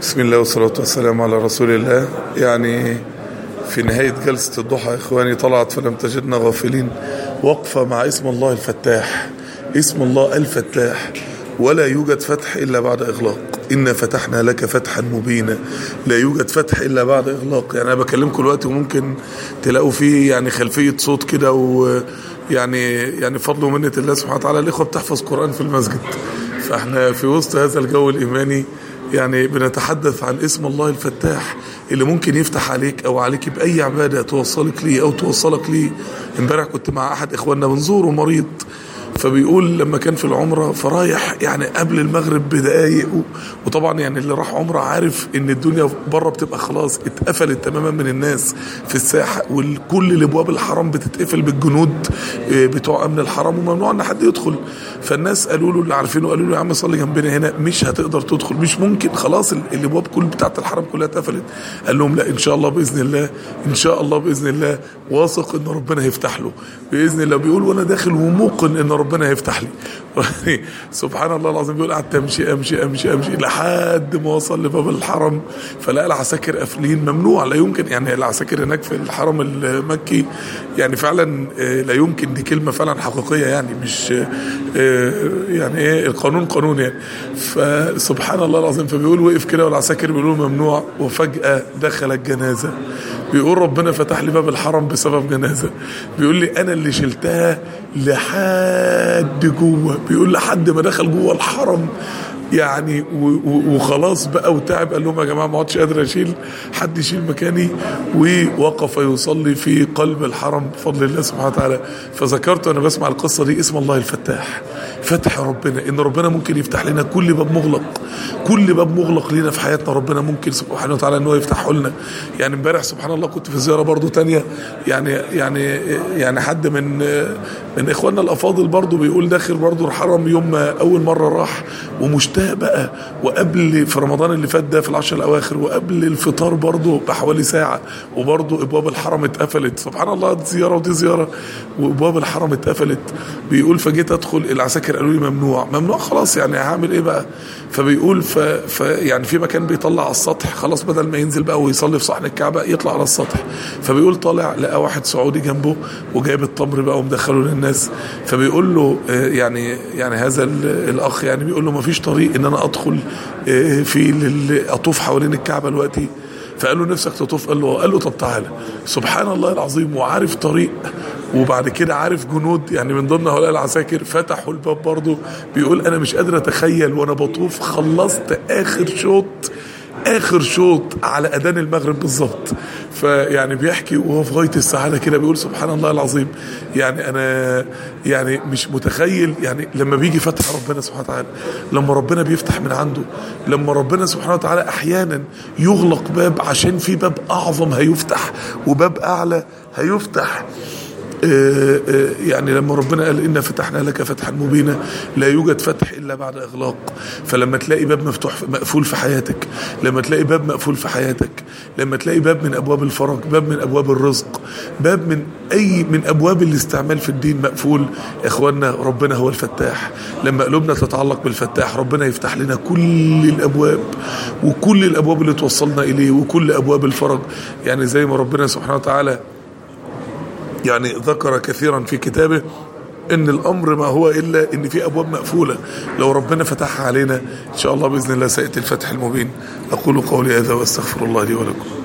بسم الله والصلاة والسلام على رسول الله. يعني في نهاية جلسة الضحى إخواني طلعت فلم تجدنا غافلين. وقفة مع اسم الله الفتاح. اسم الله الفتاح. ولا يوجد فتح إلا بعد إغلاق. إنا فتحنا لك فتحا مبينا. لا يوجد فتح إلا بعد إغلاق. يعني أنا بكلمكم دلوقتي وممكن تلاقوا فيه يعني خلفية صوت كده ويعني يعني فضل ومنة الله سبحانه وتعالى. الإخوة بتحفظ قرآن في المسجد. فاحنا في وسط هذا الجو الإيماني يعني بنتحدث عن اسم الله الفتاح اللي ممكن يفتح عليك أو عليك بأي عبادة توصلك ليه أو توصلك ليه. امبارح كنت مع احد اخواننا بنزوره مريض فبيقول لما كان في العمرة فرايح يعني قبل المغرب بدقايق وطبعا يعني اللي راح عمرة عارف إن الدنيا بره بتبقى خلاص اتقفلت تماما من الناس في الساحة وكل الابواب الحرام بتتقفل بالجنود بتوع أمن الحرم وممنوع إن حد يدخل. فالناس قالوا له اللي عارفينه قالوا له يا عم صلي جنبنا هنا مش هتقدر تدخل مش ممكن خلاص الابواب كل بتاعت الحرم كلها اتقفلت. قال لهم لا إن شاء الله بإذن الله إن شاء الله بإذن الله واثق إن ربنا هيفتح له. بإذن الله بيقول وأنا داخل وموقن إن ربنا هيفتح لي. سبحان الله العظيم بيقول قعدت أمشي أمشي أمشي أمشي لحد ما وصل لباب الحرم فلقى العساكر قافلين ممنوع لا يمكن يعني العساكر هناك في الحرم المكي يعني فعلا لا يمكن دي كلمة فعلا حقيقية يعني مش يعني إيه القانون قانون يعني. فسبحان الله العظيم فبيقول وقف كده والعساكر بيقولوا ممنوع وفجأة دخلت جنازه بيقول ربنا فتح لي باب الحرم بسبب جنازة. بيقول لي أنا اللي شلتها لحد جوه. بيقول لحد ما دخل جوه الحرم. يعني وخلاص بقى وتعب. قال لهم يا جماعة ما عدتش قادر أشيل حد يشيل مكاني. ووقف يصلي في قلب الحرم بفضل الله سبحانه وتعالى. فذكرت وأنا بسمع القصة دي اسم الله الفتاح. فتح ربنا. إن ربنا ممكن يفتح لنا كل باب مغلق. كل باب مغلق لينا في حياتنا. ربنا ممكن سبحانه وتعالى إن هو يفتحه لنا. يعني امبارح سبحان الله كنت في زيارة برضو تانية. يعني يعني يعني حد من من إخواننا الأفاضل برضو بيقول داخل برضو الحرم يوم ما أول مرة راح ومشتاق بقى. وقبل في رمضان اللي فات ده في العشر الأواخر وقبل الفطار برضو بحوالي ساعة. وبرضو أبواب الحرم اتقفلت. سبحان الله دي زيارة ودي زيارة. وأبواب الحرم اتقفلت. بيقول فجيت أدخل العساكر قالوا لي ممنوع. ممنوع خلاص يعني هعمل إيه بقى؟ فبيقول ف... ف يعني في مكان بيطلع على السطح خلاص بدل ما ينزل بقى ويصلي في صحن الكعبة يطلع على السطح. فبيقول طالع لقى واحد سعودي جنبه وجايب التمر بقى ومدخله للناس. فبيقول له يعني يعني هذا الأخ يعني بيقول له ما فيش طريق إن أنا أدخل في أطوف حوالين الكعبة دلوقتي. فقال له نفسك تطوف؟ قال له قال له طب تعالى. سبحان الله العظيم وعارف طريق وبعد كده عارف جنود يعني من ضمن هؤلاء العساكر فتحوا الباب برضه بيقول أنا مش قادر أتخيل وأنا بطوف خلصت آخر شوط آخر شوط على أذان المغرب بالظبط. فيعني بيحكي وهو في غاية السعادة كده بيقول سبحان الله العظيم يعني أنا يعني مش متخيل يعني لما بيجي فتح ربنا سبحانه وتعالى لما ربنا بيفتح من عنده لما ربنا سبحانه وتعالى أحيانا يغلق باب عشان في باب أعظم هيفتح وباب أعلى هيفتح. يعني لما ربنا قال إنا فتحنا لك فتحا مبينا لا يوجد فتح إلا بعد إغلاق. فلما تلاقي باب مفتوح مقفول في حياتك لما تلاقي باب مقفول في حياتك لما تلاقي باب من أبواب الفرج باب من أبواب الرزق باب من أي من أبواب الاستعمال في الدين مقفول إخواننا ربنا هو الفتاح. لما قلوبنا تتعلق بالفتاح ربنا يفتح لنا كل الأبواب وكل الأبواب اللي توصلنا إليه وكل أبواب الفرج. يعني زي ما ربنا سبحانه وتعالى يعني ذكر كثيرا في كتابه إن الأمر ما هو إلا إن في أبواب مقفولة. لو ربنا فتحها علينا إن شاء الله بإذن الله سيأتي الفتح المبين. أقول قولي هذا وأستغفر الله لي ولكم.